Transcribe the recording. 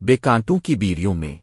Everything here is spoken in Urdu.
بے کانٹوں کی بیریوں میں۔